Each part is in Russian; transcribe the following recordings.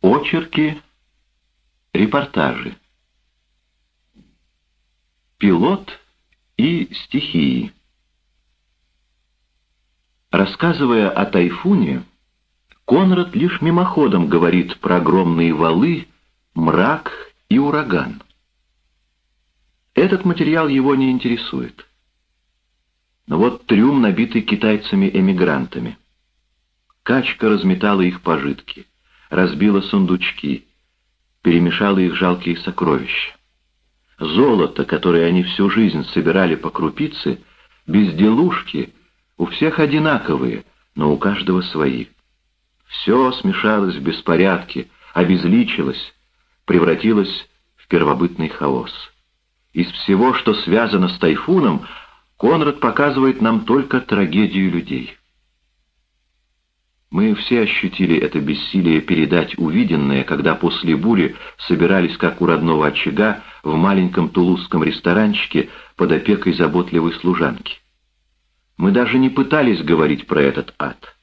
Очерки, репортажи. Пилот и стихии. Рассказывая о тайфуне, Конрад лишь мимоходом говорит про огромные валы, мрак и ураган. Этот материал его не интересует. Но вот трюм, набитый китайцами-эмигрантами. Качка разметала их пожитки, разбила сундучки, перемешала их жалкие сокровища. Золото, которое они всю жизнь собирали по крупице, безделушки, у всех одинаковые, но у каждого свои. Все смешалось в беспорядке, обезличилось, превратилось в первобытный хаос. Из всего, что связано с тайфуном, Конрад показывает нам только трагедию людей. Мы все ощутили это бессилие передать увиденное, когда после бури собирались, как у родного очага, в маленьком тулузском ресторанчике под опекой заботливой служанки. Мы даже не пытались говорить про этот ад.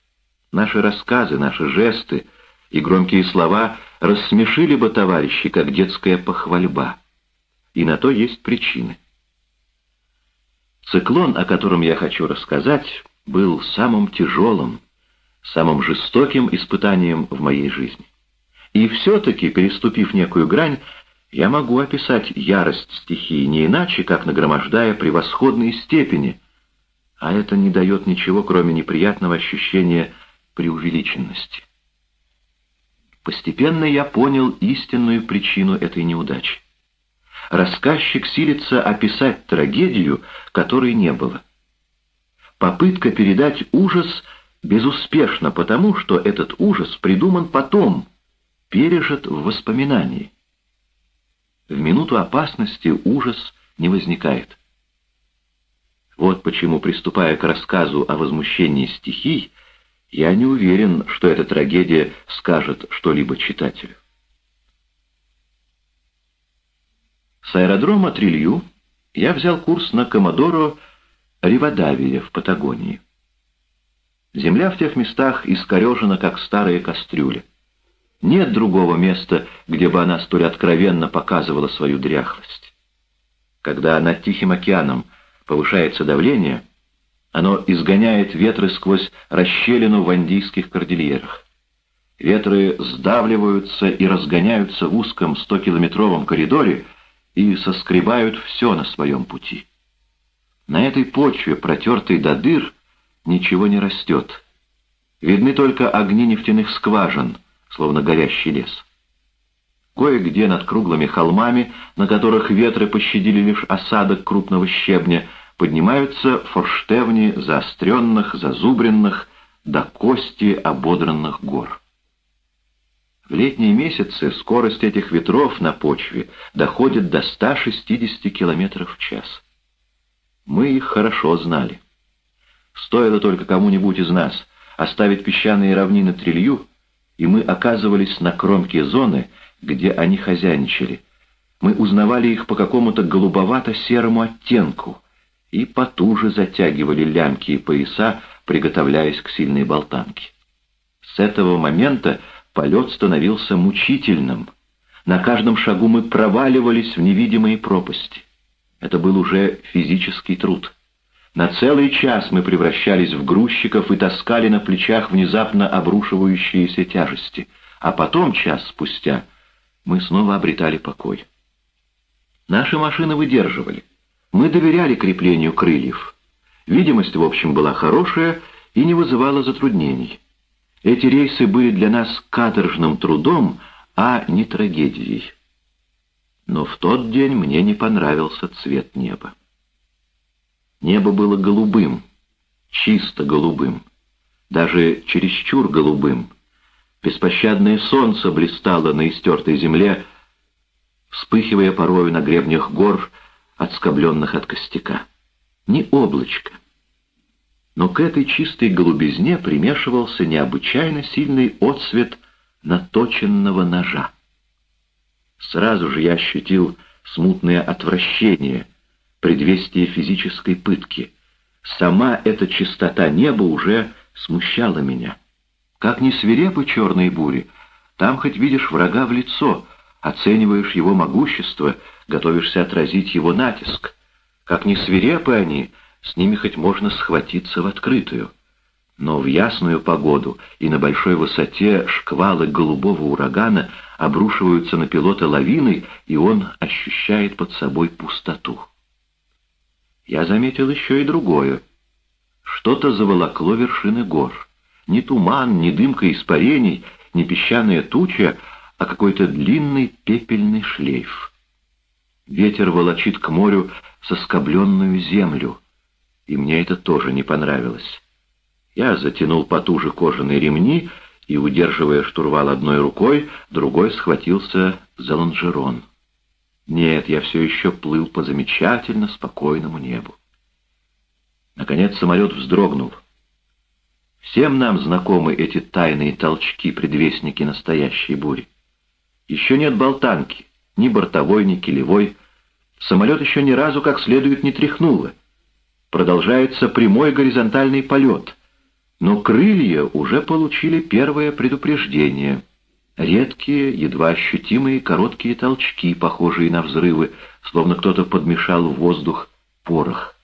Наши рассказы, наши жесты и громкие слова рассмешили бы товарищей, как детская похвальба. И на то есть причины. Циклон, о котором я хочу рассказать, был самым тяжелым, самым жестоким испытанием в моей жизни. И все-таки, переступив некую грань, я могу описать ярость стихии не иначе, как нагромождая превосходные степени, а это не дает ничего, кроме неприятного ощущения преувеличенности. Постепенно я понял истинную причину этой неудачи. Рассказчик силится описать трагедию, которой не было. Попытка передать ужас безуспешна, потому что этот ужас придуман потом, пережит в воспоминании. В минуту опасности ужас не возникает. Вот почему, приступая к рассказу о возмущении стихий, я не уверен, что эта трагедия скажет что-либо читателю. С аэродрома Трилью я взял курс на Комодоро Ривадавия в Патагонии. Земля в тех местах искорежена, как старые кастрюли. Нет другого места, где бы она столь откровенно показывала свою дряхлость. Когда над Тихим океаном повышается давление, оно изгоняет ветры сквозь расщелину в Андийских кордильерах. Ветры сдавливаются и разгоняются в узком 100-километровом коридоре и соскребают все на своем пути. На этой почве, протертой до дыр, ничего не растет. Видны только огни нефтяных скважин, словно горящий лес. Кое-где над круглыми холмами, на которых ветры пощадили лишь осадок крупного щебня, поднимаются форштевни заостренных, зазубренных, до кости ободранных гор. В летние месяцы скорость этих ветров на почве доходит до 160 км в час. Мы их хорошо знали. Стоило только кому-нибудь из нас оставить песчаные равнины трилью, и мы оказывались на кромке зоны, где они хозяйничали. Мы узнавали их по какому-то голубовато-серому оттенку и потуже затягивали лямки и пояса, приготовляясь к сильной болтанке. С этого момента полет становился мучительным. На каждом шагу мы проваливались в невидимые пропасти. Это был уже физический труд. На целый час мы превращались в грузчиков и таскали на плечах внезапно обрушивающиеся тяжести, а потом, час спустя, мы снова обретали покой. Наши машины выдерживали. Мы доверяли креплению крыльев. Видимость, в общем, была хорошая и не вызывала затруднений. Эти рейсы были для нас каторжным трудом, а не трагедией. Но в тот день мне не понравился цвет неба. Небо было голубым, чисто голубым, даже чересчур голубым. Беспощадное солнце блистало на истертой земле, вспыхивая порою на гребнях гор, отскобленных от костяка. Ни облачко. Но к этой чистой голубизне примешивался необычайно сильный отсвет наточенного ножа. Сразу же я ощутил смутное отвращение — предвестие физической пытки. Сама эта чистота неба уже смущала меня. Как не свирепы черные бури, Там хоть видишь врага в лицо, оцениваешь его могущество, готовишься отразить его натиск. Как ни свирепы они, с ними хоть можно схватиться в открытую. Но в ясную погоду и на большой высоте шквалы голубого урагана обрушиваются на пилота лавиной, и он ощущает под собой пустоту. Я заметил еще и другое. Что-то заволокло вершины гор. Ни туман, ни дымка испарений, ни песчаная туча, а какой-то длинный пепельный шлейф. Ветер волочит к морю соскобленную землю, и мне это тоже не понравилось. Я затянул потуже кожаные ремни и, удерживая штурвал одной рукой, другой схватился за лонжерон. Нет, я все еще плыл по замечательно спокойному небу. Наконец самолет вздрогнул. Всем нам знакомы эти тайные толчки, предвестники настоящей бури. Еще нет болтанки, ни бортовой, ни килевой. Самолет еще ни разу как следует не тряхнуло. Продолжается прямой горизонтальный полет. Но крылья уже получили первое предупреждение. Редкие, едва ощутимые короткие толчки, похожие на взрывы, словно кто-то подмешал в воздух порох.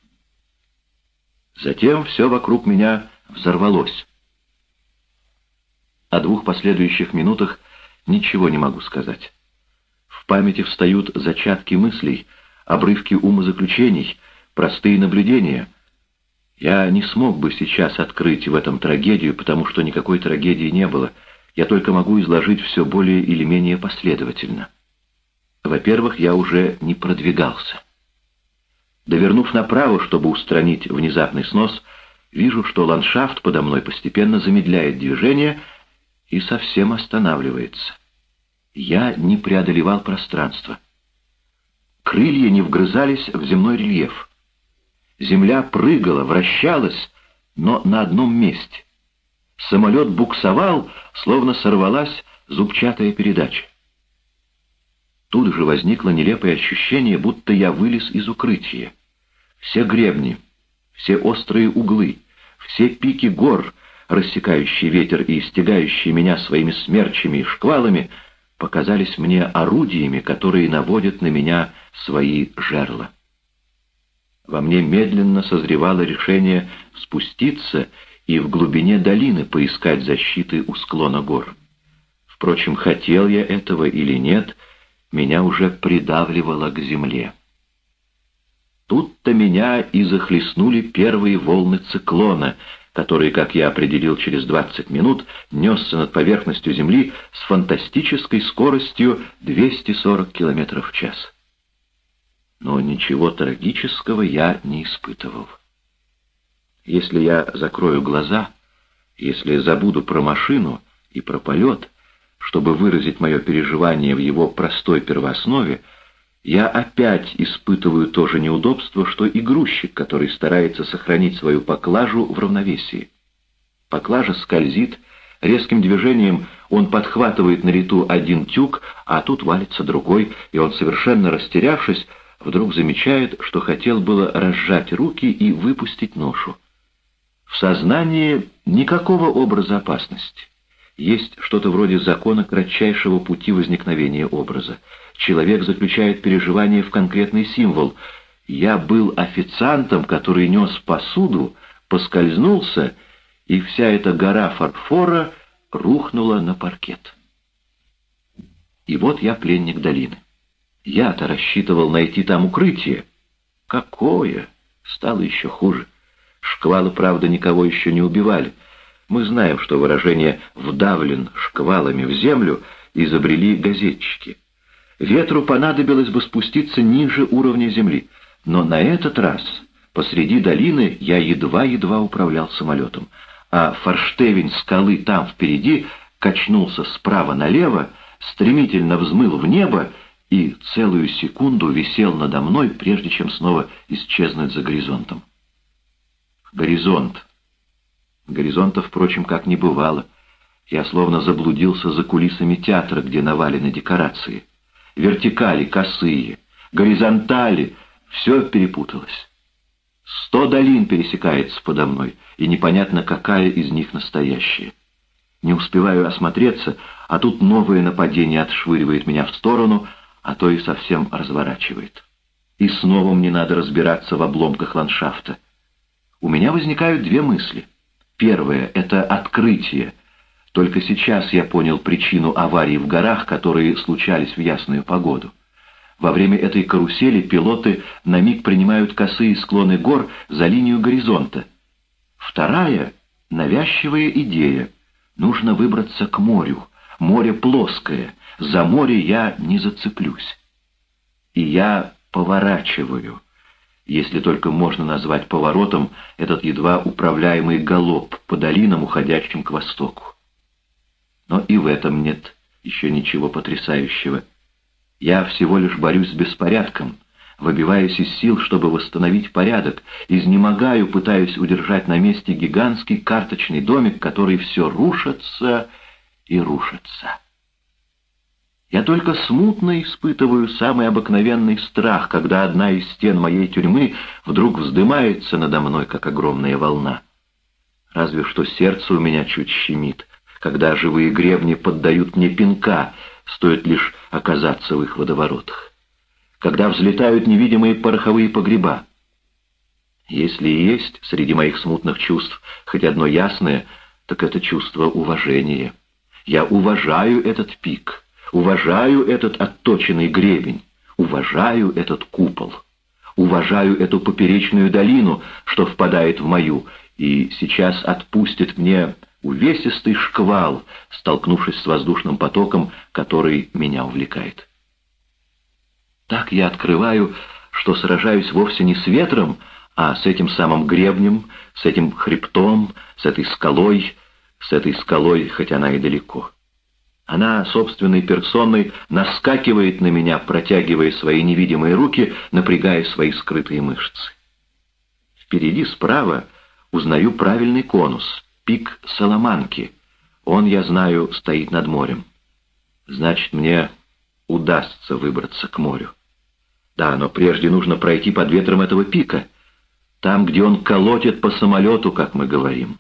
Затем все вокруг меня взорвалось. О двух последующих минутах ничего не могу сказать. В памяти встают зачатки мыслей, обрывки умозаключений, простые наблюдения. Я не смог бы сейчас открыть в этом трагедию, потому что никакой трагедии не было. Я только могу изложить все более или менее последовательно. Во-первых, я уже не продвигался. Довернув направо, чтобы устранить внезапный снос, вижу, что ландшафт подо мной постепенно замедляет движение и совсем останавливается. Я не преодолевал пространство. Крылья не вгрызались в земной рельеф. Земля прыгала, вращалась, но на одном месте. Самолет буксовал, словно сорвалась зубчатая передача. Тут же возникло нелепое ощущение, будто я вылез из укрытия. Все гребни, все острые углы, все пики гор, рассекающие ветер и стягающие меня своими смерчами и шквалами, показались мне орудиями, которые наводят на меня свои жерла. Во мне медленно созревало решение спуститься и в глубине долины поискать защиты у склона гор. Впрочем, хотел я этого или нет, меня уже придавливало к земле. Тут-то меня и захлестнули первые волны циклона, который, как я определил через 20 минут, несся над поверхностью Земли с фантастической скоростью 240 км в час. Но ничего трагического я не испытывал. Если я закрою глаза, если забуду про машину и про полет, чтобы выразить мое переживание в его простой первооснове, я опять испытываю то же неудобство, что и грузчик, который старается сохранить свою поклажу в равновесии. Поклажа скользит, резким движением он подхватывает на лету один тюк, а тут валится другой, и он, совершенно растерявшись, вдруг замечает, что хотел было разжать руки и выпустить ношу. В сознании никакого образа опасности. Есть что-то вроде закона кратчайшего пути возникновения образа человек заключает переживание в конкретный символ. Я был официантом, который нес посуду, поскользнулся, и вся эта гора фарфора рухнула на паркет. И вот я пленник долины. Я-то рассчитывал найти там укрытие. Какое? Стало еще хуже. Шквалы, правда, никого еще не убивали. Мы знаем, что выражение «вдавлен шквалами в землю» изобрели газетчики. Ветру понадобилось бы спуститься ниже уровня земли, но на этот раз посреди долины я едва-едва управлял самолетом, а форштевень скалы там впереди качнулся справа налево, стремительно взмыл в небо и целую секунду висел надо мной, прежде чем снова исчезнуть за горизонтом. Горизонт. Горизонта, впрочем, как не бывало. Я словно заблудился за кулисами театра, где навалены декорации вертикали косые, горизонтали, все перепуталось. Сто долин пересекается подо мной, и непонятно, какая из них настоящая. Не успеваю осмотреться, а тут новое нападение отшвыривает меня в сторону, а то и совсем разворачивает. И снова мне надо разбираться в обломках ландшафта. У меня возникают две мысли. Первое — это открытие. Только сейчас я понял причину аварий в горах, которые случались в ясную погоду. Во время этой карусели пилоты на миг принимают косые склоны гор за линию горизонта. Вторая — навязчивая идея. Нужно выбраться к морю. Море плоское, за море я не зацеплюсь. И я поворачиваю, если только можно назвать поворотом этот едва управляемый галоп по долинам, уходящим к востоку. Но и в этом нет еще ничего потрясающего. Я всего лишь борюсь с беспорядком, выбиваюсь из сил, чтобы восстановить порядок, изнемогаю, пытаясь удержать на месте гигантский карточный домик, который все рушится и рушится. Я только смутно испытываю самый обыкновенный страх, когда одна из стен моей тюрьмы вдруг вздымается надо мной, как огромная волна. Разве что сердце у меня чуть щемит, когда живые гребни поддают мне пинка, стоит лишь оказаться в их водоворотах, когда взлетают невидимые пороховые погреба. Если и есть среди моих смутных чувств хоть одно ясное, так это чувство уважения. Я уважаю этот пик, уважаю этот отточенный гребень, уважаю этот купол, уважаю эту поперечную долину, что впадает в мою, и сейчас отпустит мне увесистый шквал, столкнувшись с воздушным потоком, который меня увлекает. Так я открываю, что сражаюсь вовсе не с ветром, а с этим самым гребнем, с этим хребтом, с этой скалой, с этой скалой, хоть она и далеко. Она собственной персоной наскакивает на меня, протягивая свои невидимые руки, напрягая свои скрытые мышцы. Впереди справа узнаю правильный конус — пик Соломанки. Он, я знаю, стоит над морем. Значит, мне удастся выбраться к морю. Да, но прежде нужно пройти под ветром этого пика. Там, где он колотит по самолету, как мы говорим.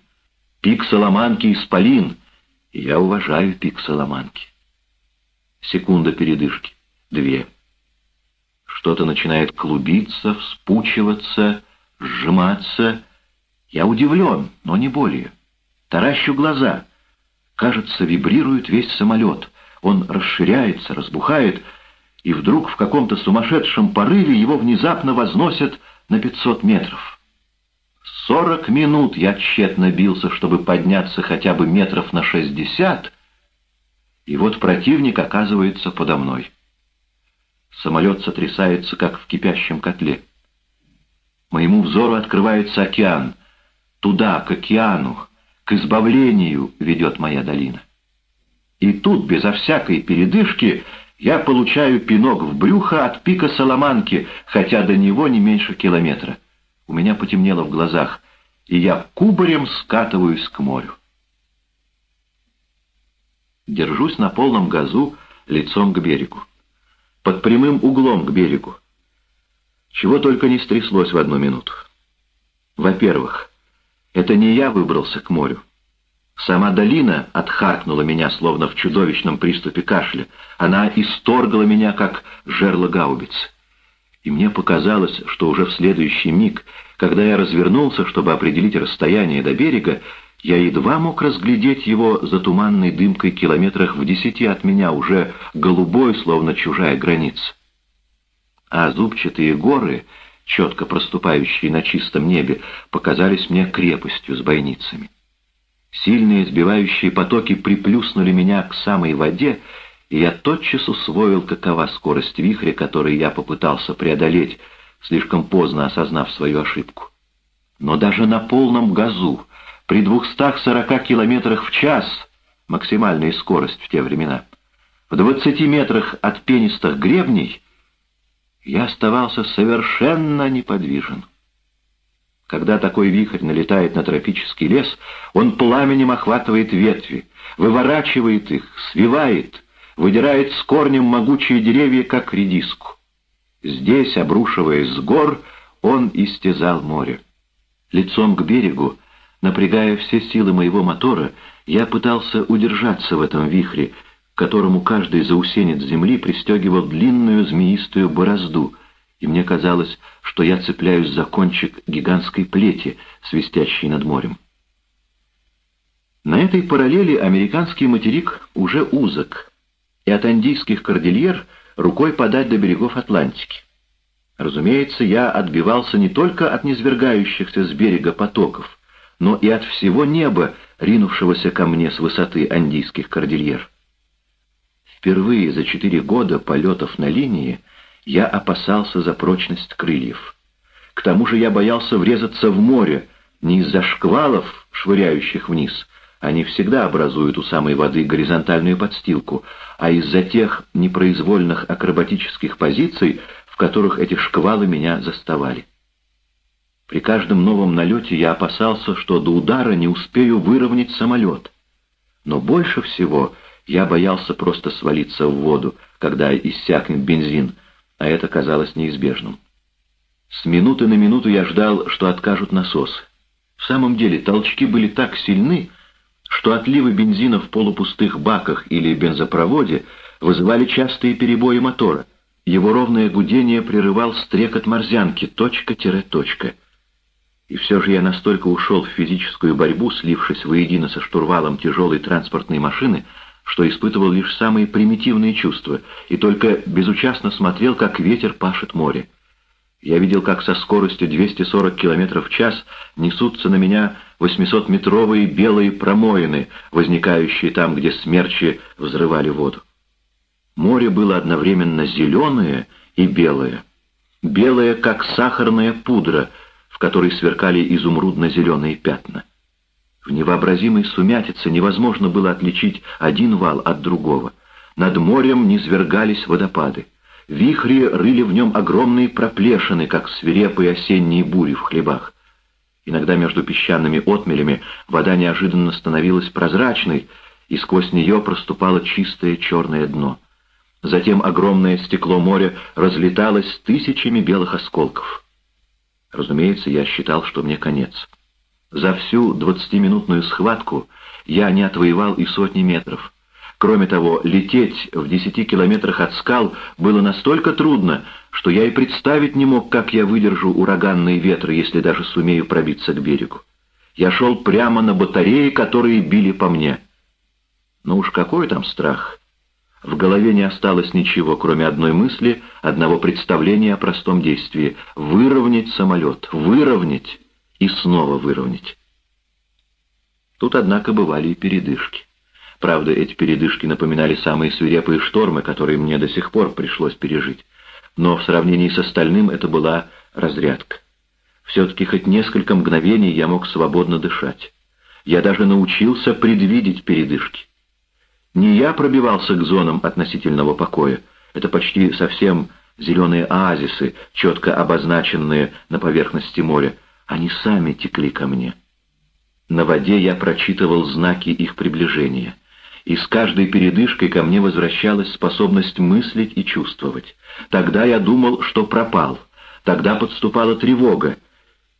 Пик Соломанки — исполин. Я уважаю пик Соломанки. Секунда передышки. Две. Что-то начинает клубиться, вспучиваться, сжиматься. Я удивлен, но не более. Таращу глаза. Кажется, вибрирует весь самолет. Он расширяется, разбухает, и вдруг в каком-то сумасшедшем порыве его внезапно возносят на 500 метров. Сорок минут я тщетно бился, чтобы подняться хотя бы метров на шестьдесят, и вот противник оказывается подо мной. Самолет сотрясается, как в кипящем котле. Моему взору открывается океан. Туда, к океану, к избавлению ведет моя долина. И тут, безо всякой передышки, я получаю пинок в брюхо от пика Соломанки, хотя до него не меньше километра. У меня потемнело в глазах, и я кубарем скатываюсь к морю. Держусь на полном газу лицом к берегу. Под прямым углом к берегу. Чего только не стряслось в одну минуту. Во-первых, это не я выбрался к морю. Сама долина отхаркнула меня, словно в чудовищном приступе кашля. Она исторгла меня, как жерло гаубицы. И мне показалось, что уже в следующий миг, когда я развернулся, чтобы определить расстояние до берега, я едва мог разглядеть его за туманной дымкой километрах в десяти от меня, уже голубой, словно чужая граница. А зубчатые горы четко проступающие на чистом небе, показались мне крепостью с бойницами. Сильные сбивающие потоки приплюснули меня к самой воде, и я тотчас усвоил, какова скорость вихря, который я попытался преодолеть, слишком поздно осознав свою ошибку. Но даже на полном газу, при 240 километрах в час, максимальная скорость в те времена, в 20 метрах от пенистых гребней, я оставался совершенно неподвижен. Когда такой вихрь налетает на тропический лес, он пламенем охватывает ветви, выворачивает их, свивает, выдирает с корнем могучие деревья, как редиску. Здесь, обрушиваясь с гор, он истязал море. Лицом к берегу, напрягая все силы моего мотора, Я пытался удержаться в этом вихре, к которому каждый заусенец земли пристегивал длинную змеистую борозду, и мне казалось, что я цепляюсь за кончик гигантской плети, свистящей над морем. На этой параллели американский материк уже узок, и от андийских кордильер рукой подать до берегов Атлантики. Разумеется, я отбивался не только от низвергающихся с берега потоков, но и от всего неба, ринувшегося ко мне с высоты андийских кордильер. Впервые за четыре года полетов на линии я опасался за прочность крыльев. К тому же я боялся врезаться в море, не из-за шквалов, швыряющих вниз, они всегда образуют у самой воды горизонтальную подстилку, а из-за тех непроизвольных акробатических позиций, в которых эти шквалы меня заставали. При каждом новом налете я опасался, что до удара не успею выровнять самолет. Но больше всего я боялся просто свалиться в воду, когда иссякнет бензин, а это казалось неизбежным. С минуты на минуту я ждал, что откажут насосы. В самом деле толчки были так сильны, что отливы бензина в полупустых баках или бензопроводе вызывали частые перебои мотора. Его ровное гудение прерывал стрекот морзянки, точка-точка. И все же я настолько ушел в физическую борьбу, слившись воедино со штурвалом тяжелой транспортной машины, что испытывал лишь самые примитивные чувства и только безучастно смотрел, как ветер пашет море. Я видел, как со скоростью 240 км в час несутся на меня 800-метровые белые промоины, возникающие там, где смерчи взрывали воду. Море было одновременно зеленое и белое. Белое, как сахарная пудра — которой сверкали изумрудно-зеленые пятна. В невообразимой сумятице невозможно было отличить один вал от другого. Над морем низвергались водопады. Вихри рыли в нем огромные проплешины, как свирепые осенние бури в хлебах. Иногда между песчаными отмелями вода неожиданно становилась прозрачной, и сквозь нее проступало чистое черное дно. Затем огромное стекло моря разлеталось тысячами белых осколков. Разумеется, я считал, что мне конец. За всю двадцатиминутную схватку я не отвоевал и сотни метров. Кроме того, лететь в десяти километрах от скал было настолько трудно, что я и представить не мог, как я выдержу ураганные ветры, если даже сумею пробиться к берегу. Я шел прямо на батареи, которые били по мне. Ну уж какой там страх! В голове не осталось ничего, кроме одной мысли, одного представления о простом действии — выровнять самолет, выровнять и снова выровнять. Тут, однако, бывали и передышки. Правда, эти передышки напоминали самые свирепые штормы, которые мне до сих пор пришлось пережить. Но в сравнении с остальным это была разрядка. Все-таки хоть несколько мгновений я мог свободно дышать. Я даже научился предвидеть передышки. Не я пробивался к зонам относительного покоя. Это почти совсем зеленые оазисы, четко обозначенные на поверхности моря. Они сами текли ко мне. На воде я прочитывал знаки их приближения. И с каждой передышкой ко мне возвращалась способность мыслить и чувствовать. Тогда я думал, что пропал. Тогда подступала тревога.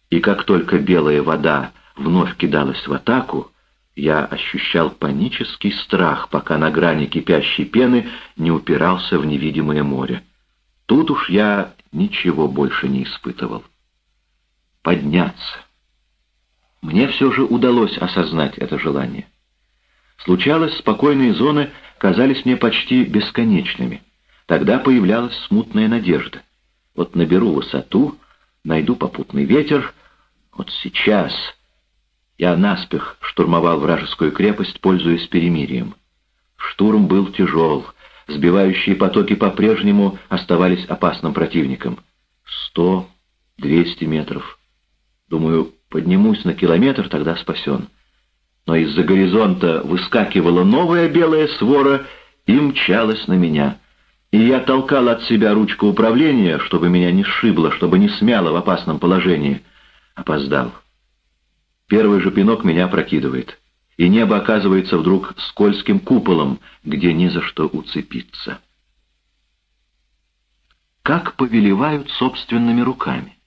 И как только белая вода вновь кидалась в атаку, я ощущал панический страх, пока на грани кипящей пены не упирался в невидимое море. Тут уж я ничего больше не испытывал. Подняться. Мне все же удалось осознать это желание. Случалось, спокойные зоны казались мне почти бесконечными. Тогда появлялась смутная надежда. Вот наберу высоту, найду попутный ветер. Вот сейчас я наспех штурмовал вражескую крепость, пользуясь перемирием. Штурм был тяжел, сбивающие потоки по-прежнему оставались опасным противником. Сто, двести метров. Думаю, поднимусь на километр, тогда спасен. Но из-за горизонта выскакивала новая белая свора и мчалась на меня. И я толкал от себя ручку управления, чтобы меня не сшибло, чтобы не смяло в опасном положении. Опоздал. Первый же пинок меня прокидывает, и небо оказывается вдруг скользким куполом, где ни за что уцепиться. Как повелевают собственными руками?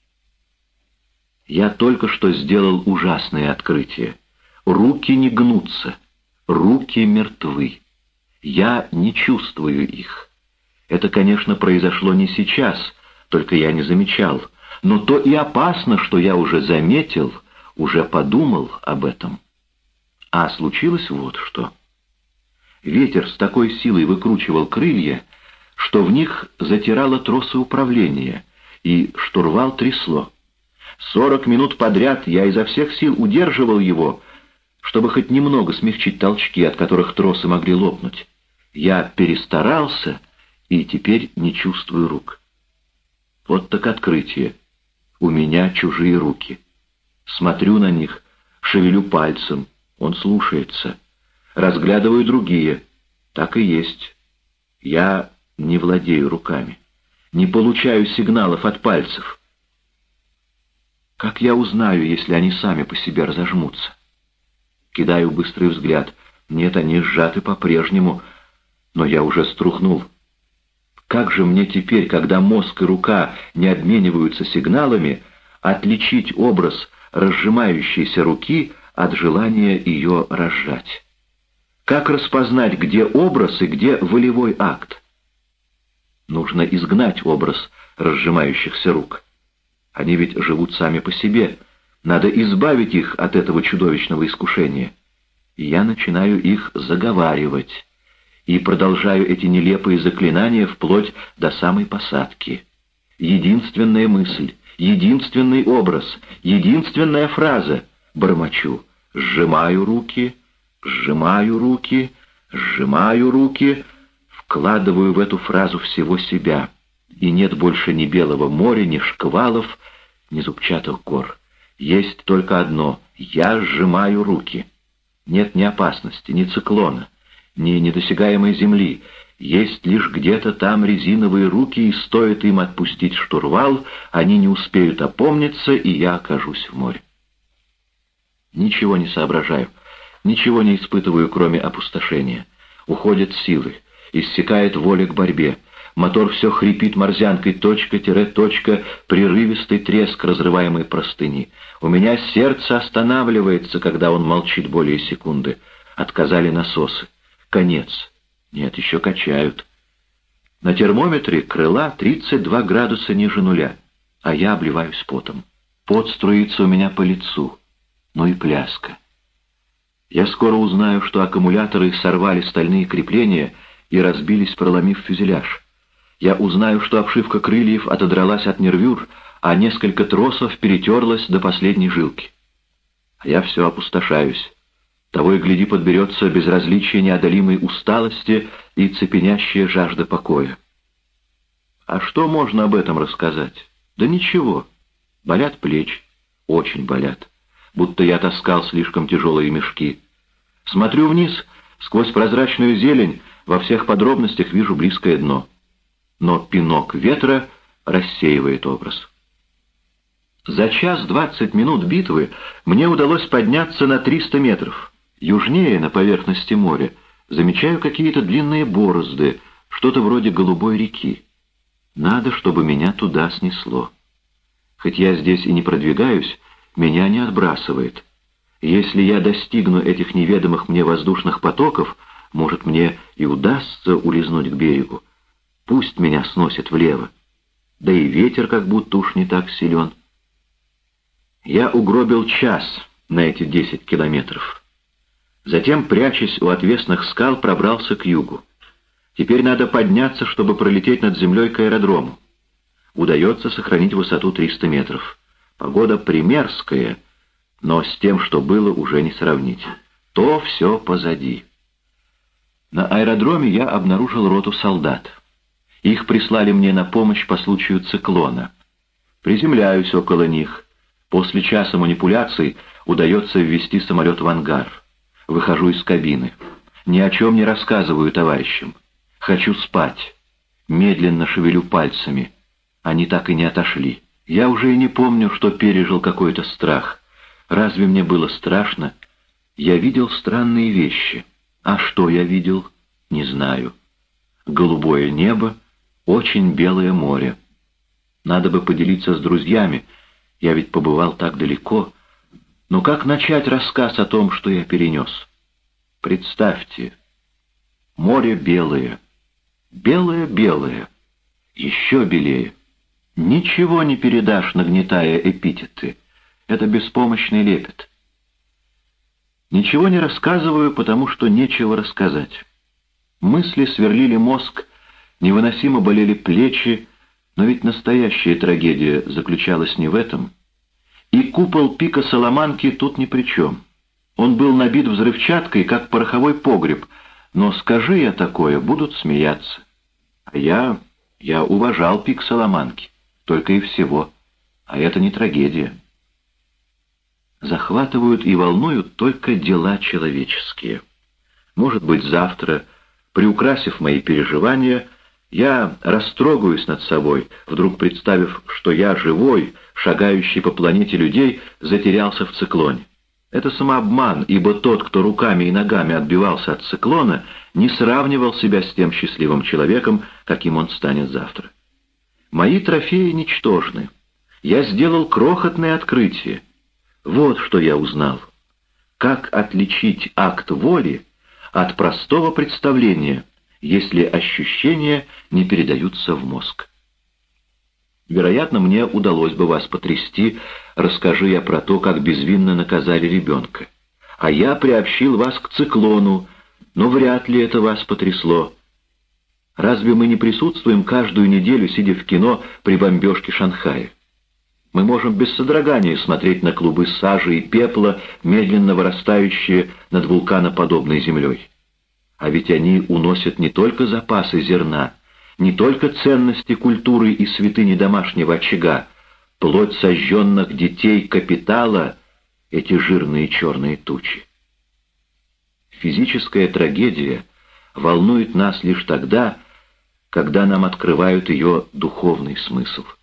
Я только что сделал ужасное открытие. Руки не гнутся. Руки мертвы. Я не чувствую их. Это, конечно, произошло не сейчас, только я не замечал. Но то и опасно, что я уже заметил, уже подумал об этом. А случилось вот что. Ветер с такой силой выкручивал крылья, что в них затирало тросы управления, и штурвал трясло. Сорок минут подряд я изо всех сил удерживал его, чтобы хоть немного смягчить толчки, от которых тросы могли лопнуть. Я перестарался и теперь не чувствую рук. Вот так открытие. У меня чужие руки. Смотрю на них, шевелю пальцем, он слушается. Разглядываю другие. Так и есть. Я не владею руками. Не получаю сигналов от пальцев. Как я узнаю, если они сами по себе разожмутся? Кидаю быстрый взгляд. Нет, они сжаты по-прежнему, но я уже струхнул. Как же мне теперь, когда мозг и рука не обмениваются сигналами, отличить образ разжимающейся руки от желания ее разжать? Как распознать, где образ и где волевой акт? Нужно изгнать образ разжимающихся рук. Они ведь живут сами по себе. Надо избавить их от этого чудовищного искушения. Я начинаю их заговаривать и продолжаю эти нелепые заклинания вплоть до самой посадки. Единственная мысль, единственный образ, единственная фраза — бормочу. Сжимаю руки, сжимаю руки, сжимаю руки, вкладываю в эту фразу всего себя. И нет больше ни белого моря, ни шквалов, ни зубчатых гор. Есть только одно — я сжимаю руки. Нет ни опасности, ни циклона, ни недосягаемой земли. Есть лишь где-то там резиновые руки, и стоит им отпустить штурвал, они не успеют опомниться, и я окажусь в море. Ничего не соображаю, ничего не испытываю, кроме опустошения. Уходят силы, иссякает воля к борьбе. Мотор все хрипит морзянкой, точка-точка, прерывистый треск разрываемой простыни. У меня сердце останавливается, когда он молчит более секунды. Отказали насосы. Конец. Нет, еще качают. На термометре крыла 32 градуса ниже нуля, а я обливаюсь потом. Пот струится у меня по лицу. Ну и пляска. Я скоро узнаю, что аккумуляторы сорвали стальные крепления и разбились, проломив фюзеляж. Я узнаю, что обшивка крыльев отодралась от нервюр, а несколько тросов перетерлась до последней жилки. А я все опустошаюсь. Того и гляди подберется безразличие неодолимой усталости и цепенящая жажда покоя. А что можно об этом рассказать? Да ничего. Болят плечи, очень болят, будто я таскал слишком тяжелые мешки. Смотрю вниз, сквозь прозрачную зелень, во всех подробностях вижу близкое дно но пинок ветра рассеивает образ. За час двадцать минут битвы мне удалось подняться на триста метров. Южнее, на поверхности моря, замечаю какие-то длинные борозды, что-то вроде голубой реки. Надо, чтобы меня туда снесло. Хоть я здесь и не продвигаюсь, меня не отбрасывает. Если я достигну этих неведомых мне воздушных потоков, может, мне и удастся улизнуть к берегу. Пусть меня сносит влево. Да и ветер как будто уж не так силен. Я угробил час на эти десять километров. Затем, прячась у отвесных скал, пробрался к югу. Теперь надо подняться, чтобы пролететь над землей к аэродрому. Удается сохранить высоту 300 метров. Погода примерская, но с тем, что было, уже не сравнить. То все позади. На аэродроме я обнаружил роту солдат. Их прислали мне на помощь по случаю циклона. Приземляюсь около них. После часа манипуляций удается ввести самолет в ангар. Выхожу из кабины. Ни о чем не рассказываю товарищам. Хочу спать. Медленно шевелю пальцами. Они так и не отошли. Я уже и не помню, что пережил какой-то страх. Разве мне было страшно? Я видел странные вещи. А что я видел? Не знаю. Голубое небо, очень белое море. Надо бы поделиться с друзьями, я ведь побывал так далеко. Но как начать рассказ о том, что я перенес? Представьте, море белое, белое-белое, еще белее. Ничего не передашь, нагнетая эпитеты. Это беспомощный лепет. Ничего не рассказываю, потому что нечего рассказать. Мысли сверлили мозг, невыносимо болели плечи, но ведь настоящая трагедия заключалась не в этом. И купол пика Соломанки тут ни при чем. Он был набит взрывчаткой, как пороховой погреб, но скажи я такое, будут смеяться. А я... я уважал пик Соломанки, только и всего. А это не трагедия. Захватывают и волнуют только дела человеческие. Может быть, завтра, приукрасив мои переживания, я растрогаюсь над собой, вдруг представив, что я живой, шагающий по планете людей, затерялся в циклоне. Это самообман, ибо тот, кто руками и ногами отбивался от циклона, не сравнивал себя с тем счастливым человеком, каким он станет завтра. Мои трофеи ничтожны. Я сделал крохотное открытие. Вот что я узнал. Как отличить акт воли от простого представления, если ощущения не передаются в мозг? Вероятно, мне удалось бы вас потрясти, расскажи я про то, как безвинно наказали ребенка. А я приобщил вас к циклону, но вряд ли это вас потрясло. Разве мы не присутствуем каждую неделю, сидя в кино при бомбежке Шанхая? Мы можем без содрогания смотреть на клубы сажи и пепла, медленно вырастающие над вулканоподобной землей. А ведь они уносят не только запасы зерна, не только ценности культуры и святыни домашнего очага, плоть сожженных детей капитала, эти жирные черные тучи. Физическая трагедия волнует нас лишь тогда, когда нам открывают ее духовный смысл —